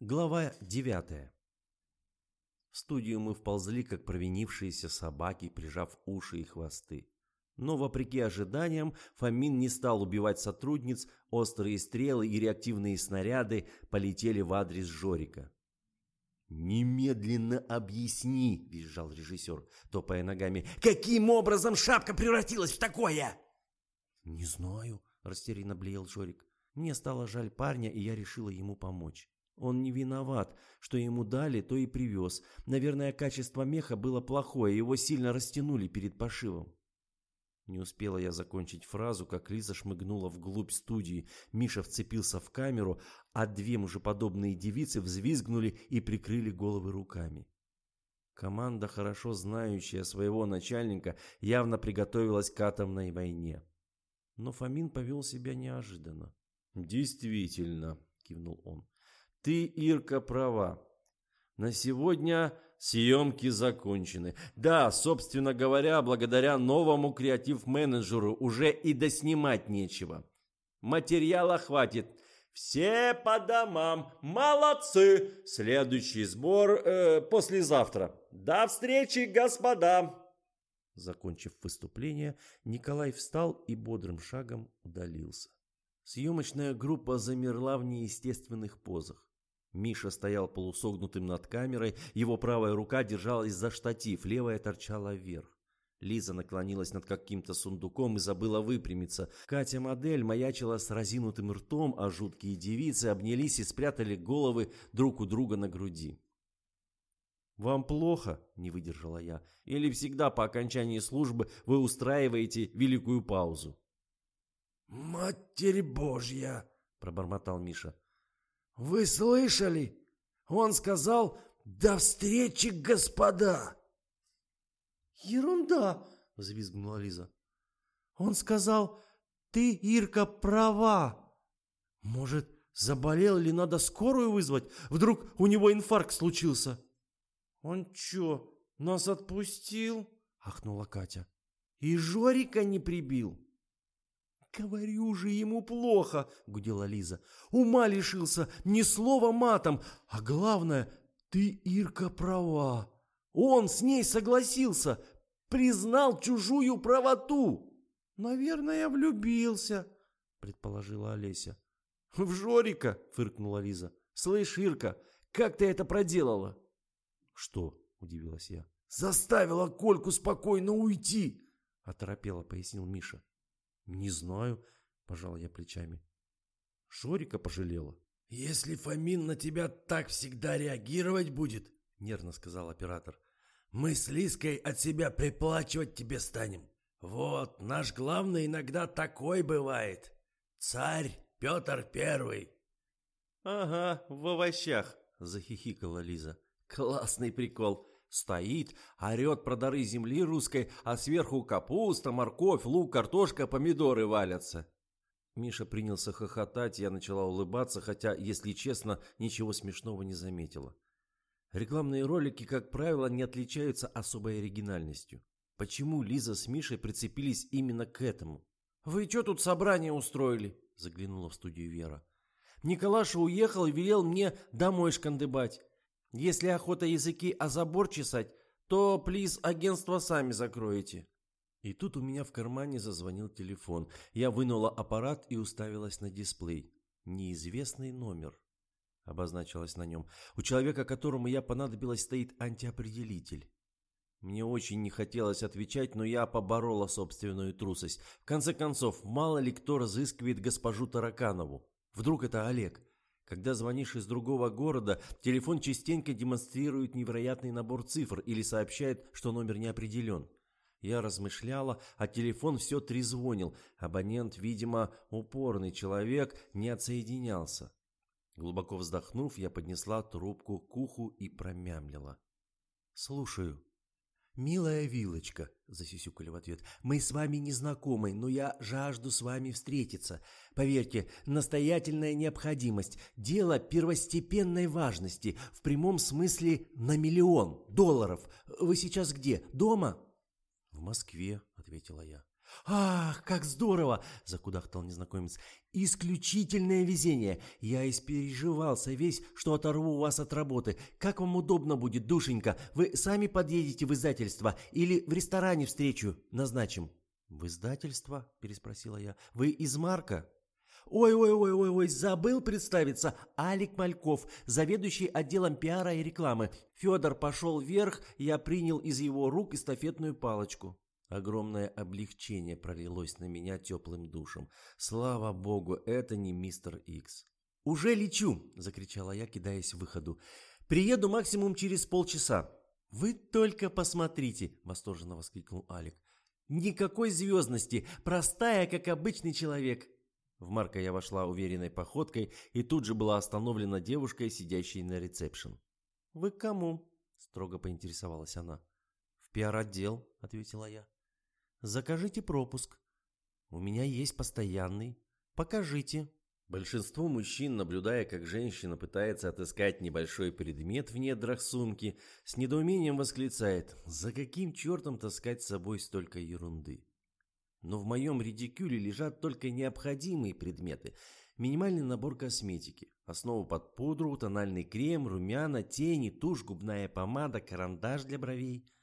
Глава девятая. В студию мы вползли, как провинившиеся собаки, прижав уши и хвосты. Но, вопреки ожиданиям, Фомин не стал убивать сотрудниц, острые стрелы и реактивные снаряды полетели в адрес Жорика. «Немедленно объясни!» – визжал режиссер, топая ногами. «Каким образом шапка превратилась в такое?» «Не знаю», – растерянно блеял Жорик. Мне стало жаль парня, и я решила ему помочь. Он не виноват, что ему дали, то и привез. Наверное, качество меха было плохое, его сильно растянули перед пошивом. Не успела я закончить фразу, как Лиза шмыгнула вглубь студии. Миша вцепился в камеру, а две мужеподобные девицы взвизгнули и прикрыли головы руками. Команда, хорошо знающая своего начальника, явно приготовилась к атомной войне. Но Фомин повел себя неожиданно. «Действительно», — кивнул он, — «ты, Ирка, права. На сегодня съемки закончены. Да, собственно говоря, благодаря новому креатив-менеджеру уже и доснимать нечего. Материала хватит. Все по домам. Молодцы. Следующий сбор э, послезавтра. До встречи, господа. Закончив выступление, Николай встал и бодрым шагом удалился. Съемочная группа замерла в неестественных позах. Миша стоял полусогнутым над камерой, его правая рука держалась за штатив, левая торчала вверх. Лиза наклонилась над каким-то сундуком и забыла выпрямиться. Катя-модель маячила с разинутым ртом, а жуткие девицы обнялись и спрятали головы друг у друга на груди. «Вам плохо?» – не выдержала я. «Или всегда по окончании службы вы устраиваете великую паузу?» «Матерь Божья!» – пробормотал Миша. «Вы слышали? Он сказал «До встречи, господа!»» «Ерунда!» — взвизгнула Лиза. «Он сказал, ты, Ирка, права. Может, заболел или надо скорую вызвать? Вдруг у него инфаркт случился?» «Он чё, нас отпустил?» — ахнула Катя. «И Жорика не прибил?» «Говорю же, ему плохо!» — гудела Лиза. «Ума лишился, ни слова матом, а главное, ты, Ирка, права. Он с ней согласился, признал чужую правоту. Наверное, влюбился, предположила Олеся. В Жорика, фыркнула Лиза. Слышь, Ирка, как ты это проделала? Что? Удивилась я. Заставила Кольку спокойно уйти, оторопело пояснил Миша. Не знаю, пожал я плечами. Жорика пожалела. Если Фомин на тебя так всегда реагировать будет, нервно сказал оператор, мы с Лиской от себя приплачивать тебе станем. Вот, наш главный иногда такой бывает. Царь Петр Первый. Ага, в овощах, захихикала Лиза. Классный прикол. Стоит, орет про дары земли русской, а сверху капуста, морковь, лук, картошка, помидоры валятся. Миша принялся хохотать, я начала улыбаться, хотя, если честно, ничего смешного не заметила. Рекламные ролики, как правило, не отличаются особой оригинальностью. Почему Лиза с Мишей прицепились именно к этому? «Вы что тут собрание устроили?» – заглянула в студию Вера. «Николаша уехал и велел мне домой шкандыбать. Если охота языки о забор чесать, то, плиз, агентство сами закроете». И тут у меня в кармане зазвонил телефон. Я вынула аппарат и уставилась на дисплей. Неизвестный номер обозначилось на нем. У человека, которому я понадобилась, стоит антиопределитель. Мне очень не хотелось отвечать, но я поборола собственную трусость. В конце концов, мало ли кто разыскивает госпожу Тараканову. Вдруг это Олег. Когда звонишь из другого города, телефон частенько демонстрирует невероятный набор цифр или сообщает, что номер не определен. Я размышляла, а телефон все трезвонил. Абонент, видимо, упорный человек, не отсоединялся. Глубоко вздохнув, я поднесла трубку к уху и промямлила. «Слушаю». «Милая Вилочка», — засисюкали в ответ, — «мы с вами не знакомы, но я жажду с вами встретиться. Поверьте, настоятельная необходимость, дело первостепенной важности, в прямом смысле на миллион долларов. Вы сейчас где? Дома?» «В Москве», — ответила я. «Ах, как здорово!» – закудахтал незнакомец. «Исключительное везение! Я испереживался весь, что оторву вас от работы. Как вам удобно будет, душенька? Вы сами подъедете в издательство или в ресторане встречу назначим?» «В издательство?» – переспросила я. «Вы из Марка?» «Ой-ой-ой-ой-ой, забыл представиться. Алик Мальков, заведующий отделом пиара и рекламы. Федор пошел вверх, я принял из его рук эстафетную палочку». Огромное облегчение пролилось на меня теплым душем. Слава богу, это не мистер Икс. «Уже лечу!» – закричала я, кидаясь в выходу. «Приеду максимум через полчаса». «Вы только посмотрите!» – восторженно воскликнул Алик. «Никакой звездности! Простая, как обычный человек!» В Марка я вошла уверенной походкой и тут же была остановлена девушкой, сидящей на ресепшн. «Вы к кому?» – строго поинтересовалась она. «В пиар-отдел», – ответила я. Закажите пропуск. У меня есть постоянный. Покажите. Большинство мужчин, наблюдая, как женщина пытается отыскать небольшой предмет в недрах сумки, с недоумением восклицает «За каким чертом таскать с собой столько ерунды?» Но в моем редикюле лежат только необходимые предметы. Минимальный набор косметики. Основа под пудру, тональный крем, румяна, тени, тушь, губная помада, карандаш для бровей –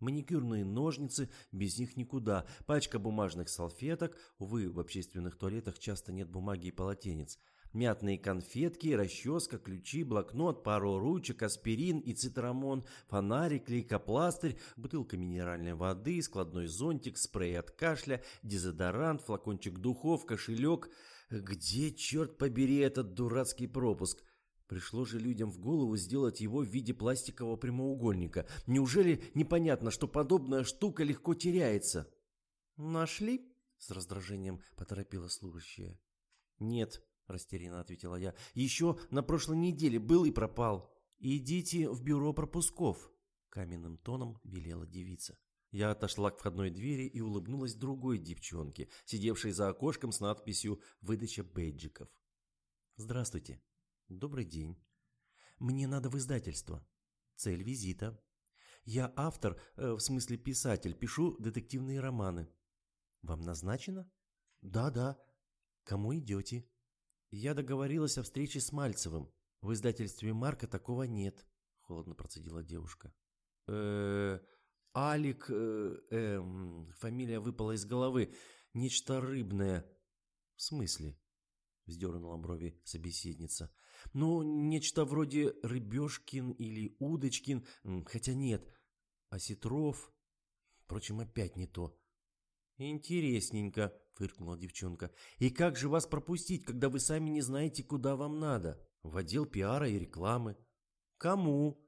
Маникюрные ножницы, без них никуда, пачка бумажных салфеток, увы, в общественных туалетах часто нет бумаги и полотенец, мятные конфетки, расческа, ключи, блокнот, пару ручек, аспирин и цитрамон, фонарик, лейкопластырь, бутылка минеральной воды, складной зонтик, спрей от кашля, дезодорант, флакончик духов, кошелек. Где, черт побери, этот дурацкий пропуск? Пришло же людям в голову сделать его в виде пластикового прямоугольника. Неужели непонятно, что подобная штука легко теряется? «Нашли?» — с раздражением поторопила служащая. «Нет», — растерянно ответила я. «Еще на прошлой неделе был и пропал. Идите в бюро пропусков», — каменным тоном велела девица. Я отошла к входной двери и улыбнулась другой девчонке, сидевшей за окошком с надписью «Выдача бейджиков». «Здравствуйте», Добрый день. Мне надо в издательство. Цель визита. Я автор, э, в смысле писатель, пишу детективные романы. Вам назначено? Да-да. Кому идете? Я договорилась о встрече с Мальцевым. В издательстве Марка такого нет, холодно процедила девушка. Э, Алик, э, э, фамилия выпала из головы. Нечто рыбное. В смысле? Вздернула брови собеседница. Ну, нечто вроде Рыбешкин или Удочкин, хотя нет. Осетров, впрочем, опять не то. Интересненько, фыркнула девчонка. И как же вас пропустить, когда вы сами не знаете, куда вам надо? В отдел пиара и рекламы. Кому?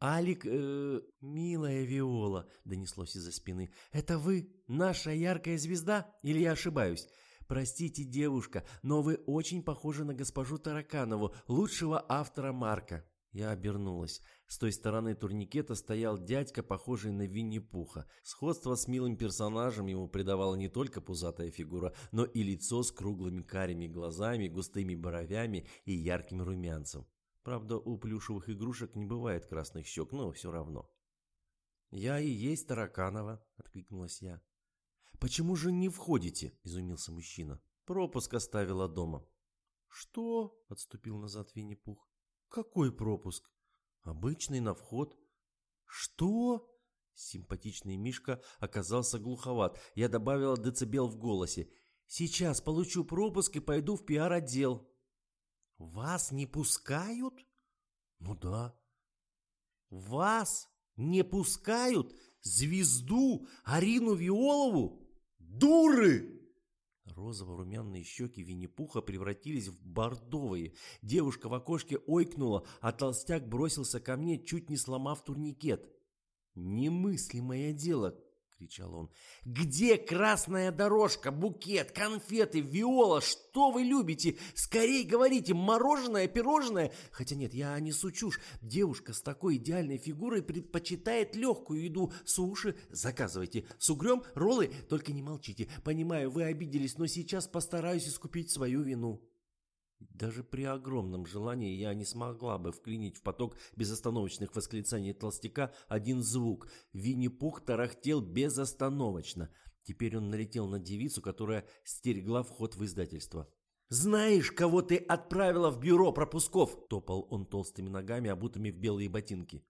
«Алик, э, милая Виола», — донеслось из-за спины, — «это вы, наша яркая звезда, или я ошибаюсь? «Простите, девушка, но вы очень похожи на госпожу Тараканову, лучшего автора Марка». Я обернулась. С той стороны турникета стоял дядька, похожий на Винни-Пуха. Сходство с милым персонажем ему придавала не только пузатая фигура, но и лицо с круглыми карими глазами, густыми бровями и ярким румянцем. Правда, у плюшевых игрушек не бывает красных щек, но все равно. «Я и есть Тараканова», — откликнулась я. «Почему же не входите?» – изумился мужчина. «Пропуск оставила дома». «Что?» – отступил назад Винни-Пух. «Какой пропуск?» «Обычный на вход». «Что?» Симпатичный Мишка оказался глуховат. Я добавила децибел в голосе. «Сейчас получу пропуск и пойду в пиар-отдел». «Вас не пускают?» «Ну да». «Вас не пускают? Звезду Арину Виолову?» Дуры!» Розово-румяные щеки Винни-Пуха превратились в бордовые. Девушка в окошке ойкнула, а толстяк бросился ко мне, чуть не сломав турникет. «Немыслимое дело!» Кричал он. «Где красная дорожка, букет, конфеты, виола? Что вы любите? Скорей говорите, мороженое, пирожное?» Хотя нет, я не сучушь. Девушка с такой идеальной фигурой предпочитает легкую еду. Суши заказывайте. С угрем роллы, только не молчите. Понимаю, вы обиделись, но сейчас постараюсь искупить свою вину. Даже при огромном желании я не смогла бы вклинить в поток безостановочных восклицаний толстяка один звук. Винни-Пух тарахтел безостановочно. Теперь он налетел на девицу, которая стерегла вход в издательство. «Знаешь, кого ты отправила в бюро пропусков?» – топал он толстыми ногами, обутыми в белые ботинки.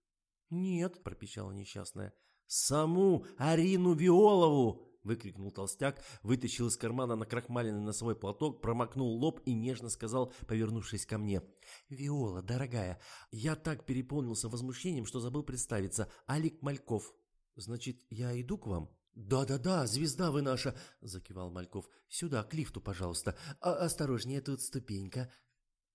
«Нет», – пропищала несчастная. «Саму Арину Виолову!» – выкрикнул толстяк, вытащил из кармана накрахмаленный носовой платок, промокнул лоб и нежно сказал, повернувшись ко мне. «Виола, дорогая, я так переполнился возмущением, что забыл представиться. Алик Мальков. Значит, я иду к вам?» «Да-да-да, звезда вы наша!» – закивал Мальков. «Сюда, к лифту, пожалуйста. А осторожнее, тут ступенька».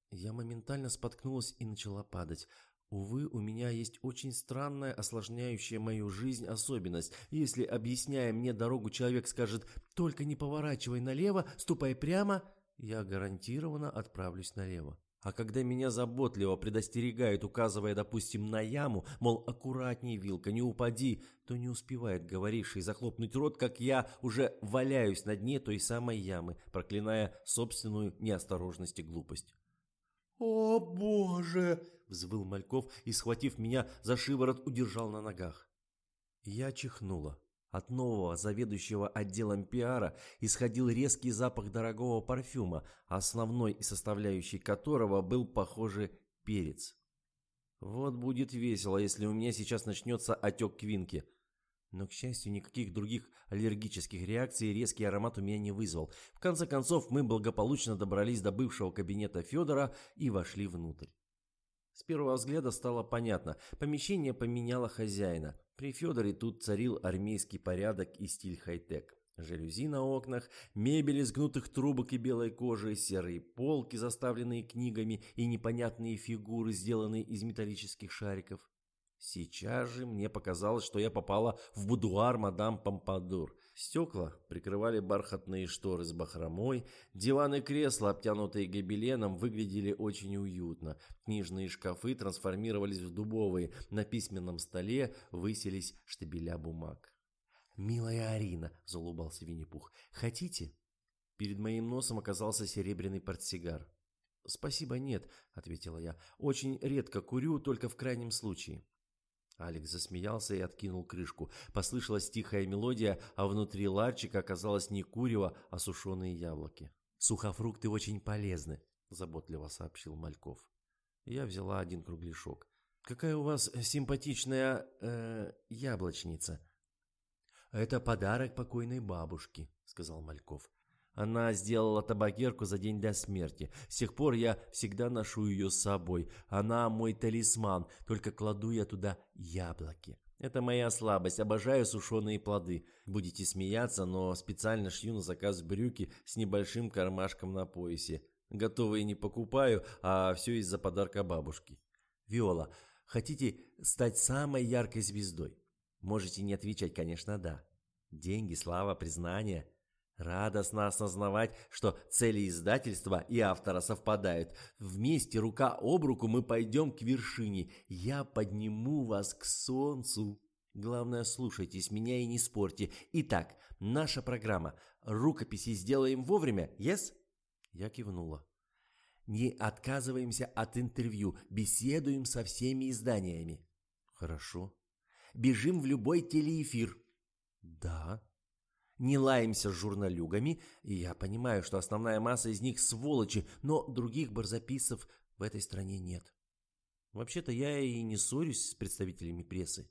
Я моментально споткнулась и начала падать. Увы, у меня есть очень странная, осложняющая мою жизнь особенность. Если, объясняя мне дорогу, человек скажет «только не поворачивай налево, ступай прямо», я гарантированно отправлюсь налево. А когда меня заботливо предостерегают, указывая, допустим, на яму, мол, аккуратней, вилка, не упади, то не успевает говоривший захлопнуть рот, как я уже валяюсь на дне той самой ямы, проклиная собственную неосторожность и глупость. «О, Боже!» — взвыл Мальков и, схватив меня за шиворот, удержал на ногах. Я чихнула. От нового заведующего отделом пиара исходил резкий запах дорогого парфюма, основной и составляющей которого был, похоже, перец. Вот будет весело, если у меня сейчас начнется отек квинки. Но, к счастью, никаких других аллергических реакций резкий аромат у меня не вызвал. В конце концов, мы благополучно добрались до бывшего кабинета Федора и вошли внутрь. С первого взгляда стало понятно, помещение поменяло хозяина. При Федоре тут царил армейский порядок и стиль хай-тек. Жалюзи на окнах, мебель из гнутых трубок и белой кожи, серые полки, заставленные книгами и непонятные фигуры, сделанные из металлических шариков. Сейчас же мне показалось, что я попала в будуар мадам Помпадур. Стекла прикрывали бархатные шторы с бахромой, диваны и кресла, обтянутые гобеленом, выглядели очень уютно. Книжные шкафы трансформировались в дубовые, на письменном столе высились штабеля бумаг. «Милая Арина», — залубался Винни-Пух, — «хотите?» Перед моим носом оказался серебряный портсигар. «Спасибо, нет», — ответила я. «Очень редко курю, только в крайнем случае». Алекс засмеялся и откинул крышку. Послышалась тихая мелодия, а внутри ларчика оказалось не курево, а сушеные яблоки. «Сухофрукты очень полезны», – заботливо сообщил Мальков. Я взяла один кругляшок. «Какая у вас симпатичная... Э, яблочница?» «Это подарок покойной бабушке», – сказал Мальков. Она сделала табакерку за день до смерти. С тех пор я всегда ношу ее с собой. Она мой талисман, только кладу я туда яблоки. Это моя слабость, обожаю сушеные плоды. Будете смеяться, но специально шью на заказ брюки с небольшим кармашком на поясе. Готовые не покупаю, а все из-за подарка бабушки. Виола, хотите стать самой яркой звездой? Можете не отвечать, конечно, да. Деньги, слава, признание – Радостно осознавать, что цели издательства и автора совпадают. Вместе, рука об руку, мы пойдем к вершине. Я подниму вас к солнцу. Главное, слушайтесь меня и не спорьте. Итак, наша программа. Рукописи сделаем вовремя, yes? Я кивнула. Не отказываемся от интервью, беседуем со всеми изданиями. Хорошо. Бежим в любой телеэфир. Да не лаемся с журналюгами, и я понимаю, что основная масса из них сволочи, но других барзаписцев в этой стране нет. Вообще-то я и не ссорюсь с представителями прессы.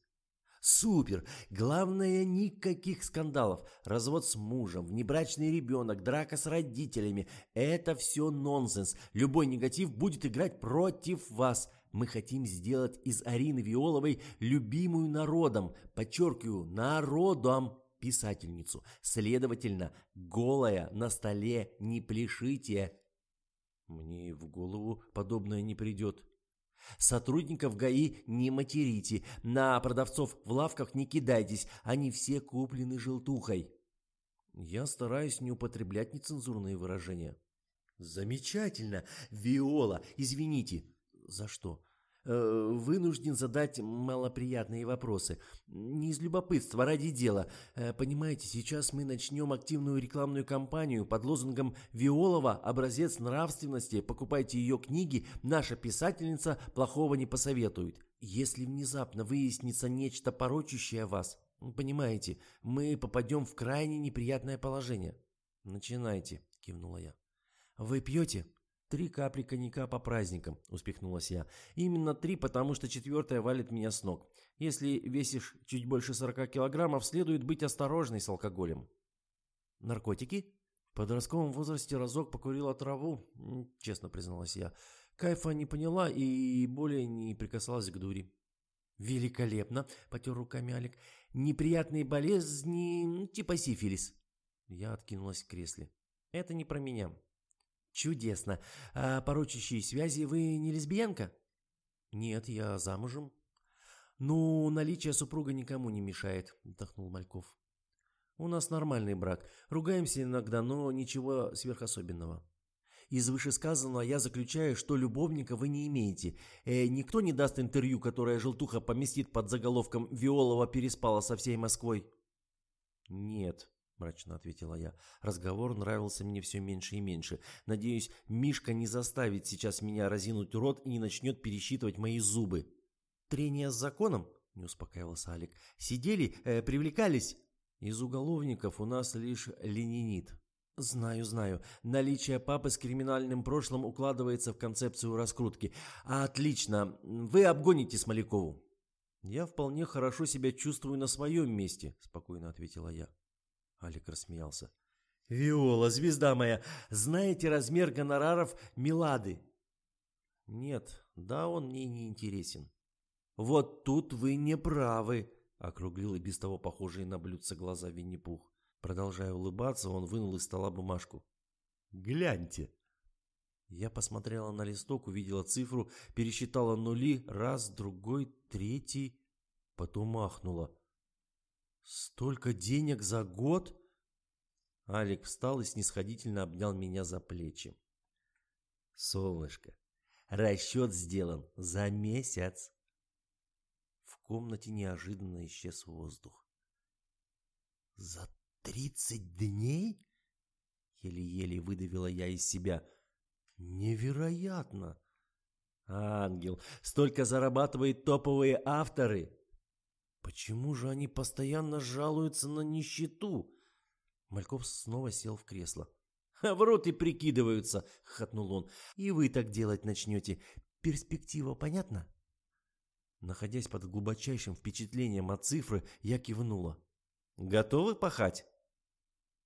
Супер! Главное, никаких скандалов. Развод с мужем, внебрачный ребенок, драка с родителями. Это все нонсенс. Любой негатив будет играть против вас. Мы хотим сделать из Арины Виоловой любимую народом. Подчеркиваю, народом писательницу. Следовательно, голая на столе не пляшите. Мне в голову подобное не придет. Сотрудников ГАИ не материте, на продавцов в лавках не кидайтесь, они все куплены желтухой. Я стараюсь не употреблять нецензурные выражения. Замечательно, Виола, извините. За что? Э, вынужден задать малоприятные вопросы. Не из любопытства, а ради дела. Э, понимаете, сейчас мы начнем активную рекламную кампанию под лозунгом «Виолова – образец нравственности, покупайте ее книги, наша писательница плохого не посоветует». Если внезапно выяснится нечто порочащее вас, Понимаете, мы попадем в крайне неприятное положение. Начинайте, кивнула я. Вы пьете? Три капли коньяка по праздникам, успехнулась я. Именно три, потому что четвертая валит меня с ног. Если весишь чуть больше 40 килограммов, следует быть осторожной с алкоголем. Наркотики? В подростковом возрасте разок покурила траву, честно призналась я. Кайфа не поняла и более не прикасалась к дури. «Великолепно!» – потер руками Алик. «Неприятные болезни типа сифилис». Я откинулась в кресле. «Это не про меня». «Чудесно. А порочащие связи вы не лесбиянка?» «Нет, я замужем». «Ну, наличие супруга никому не мешает», – вздохнул Мальков. «У нас нормальный брак. Ругаемся иногда, но ничего сверхособенного». Из вышесказанного я заключаю, что любовника вы не имеете. Э, никто не даст интервью, которое желтуха поместит под заголовком «Виолова переспала со всей Москвой». «Нет», – мрачно ответила я. Разговор нравился мне все меньше и меньше. Надеюсь, Мишка не заставит сейчас меня разинуть рот и не начнет пересчитывать мои зубы. «Трение с законом?» – не успокаивался Алик. «Сидели, э, привлекались?» «Из уголовников у нас лишь ленинит», Знаю, знаю. Наличие папы с криминальным прошлым укладывается в концепцию раскрутки. Отлично. Вы обгоните Смолякову. Я вполне хорошо себя чувствую на своем месте, спокойно ответила я. Алик рассмеялся. Виола, звезда моя, знаете размер гонораров Милады? Нет, да он мне не интересен. Вот тут вы не правы, округлил и без того похожие на блюдце глаза Винни-Пух. Продолжая улыбаться, он вынул из стола бумажку. «Гляньте!» Я посмотрела на листок, увидела цифру, пересчитала нули, раз, другой, третий, потом ахнула. «Столько денег за год?» Алик встал и снисходительно обнял меня за плечи. «Солнышко, расчет сделан за месяц!» В комнате неожиданно исчез воздух. «За «Тридцать дней?» Еле-еле выдавила я из себя. «Невероятно!» «Ангел, столько зарабатывают топовые авторы!» «Почему же они постоянно жалуются на нищету?» Мальков снова сел в кресло. «Врут и прикидываются!» — хохотнул он. «И вы так делать начнете. Перспектива понятна?» Находясь под глубочайшим впечатлением от цифры, я кивнула. «Готовы пахать?»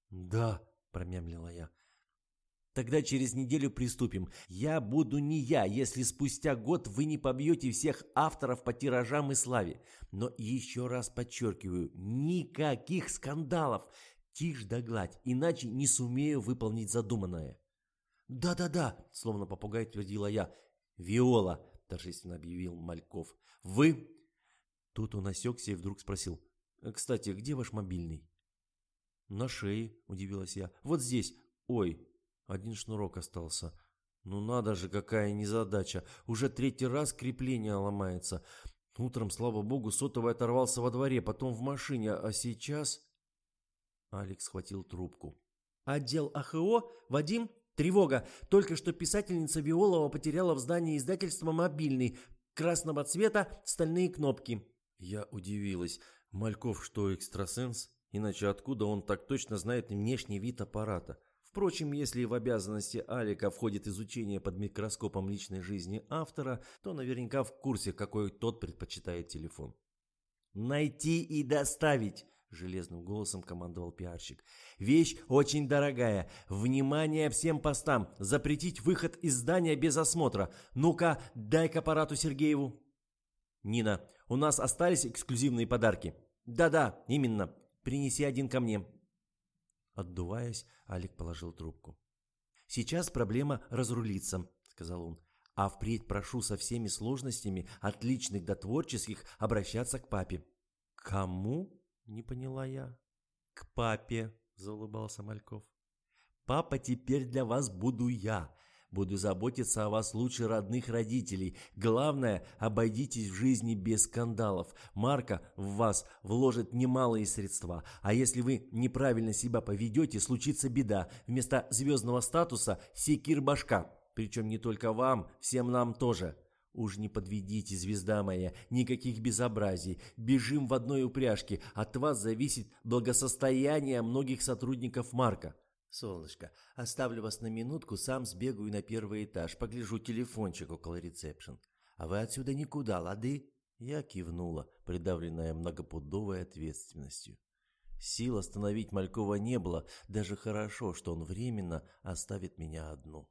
«Да», — промямлила я. «Тогда через неделю приступим. Я буду не я, если спустя год вы не побьете всех авторов по тиражам и славе. Но еще раз подчеркиваю, никаких скандалов. Тишь да гладь, иначе не сумею выполнить задуманное». «Да-да-да», — словно попугай твердила я. «Виола», — торжественно объявил Мальков. «Вы...» Тут он осекся и вдруг спросил. «Кстати, где ваш мобильный?» «На шее», – удивилась я. «Вот здесь. Ой, один шнурок остался. Ну надо же, какая незадача. Уже третий раз крепление ломается. Утром, слава богу, сотовый оторвался во дворе, потом в машине, а сейчас...» Алекс схватил трубку. «Отдел АХО? Вадим? Тревога! Только что писательница Виолова потеряла в здании издательства мобильный. Красного цвета, стальные кнопки». Я удивилась. Мальков что, экстрасенс? Иначе откуда он так точно знает внешний вид аппарата? Впрочем, если в обязанности Алика входит изучение под микроскопом личной жизни автора, то наверняка в курсе, какой тот предпочитает телефон. «Найти и доставить!» – железным голосом командовал пиарщик. «Вещь очень дорогая. Внимание всем постам! Запретить выход из здания без осмотра. Ну-ка, дай к аппарату Сергееву!» «Нина, у нас остались эксклюзивные подарки?» «Да-да, именно. Принеси один ко мне». Отдуваясь, Алик положил трубку. «Сейчас проблема разрулится», — сказал он. «А впредь прошу со всеми сложностями, отличных до творческих, обращаться к папе». «Кому?» — не поняла я. «К папе», — заулыбался Мальков. «Папа теперь для вас буду я. Буду заботиться о вас лучше родных родителей. Главное, обойдитесь в жизни без скандалов. Марка в вас вложит немалые средства. А если вы неправильно себя поведете, случится беда. Вместо звездного статуса – секир башка. Причем не только вам, всем нам тоже. Уж не подведите, звезда моя, никаких безобразий. Бежим в одной упряжке. От вас зависит благосостояние многих сотрудников Марка. Солнышко, оставлю вас на минутку, сам сбегаю на первый этаж, погляжу телефончик около ресепшн. А вы отсюда никуда, лады? Я кивнула, придавленная многопудовой ответственностью. Сил остановить Малькова не было, даже хорошо, что он временно оставит меня одну.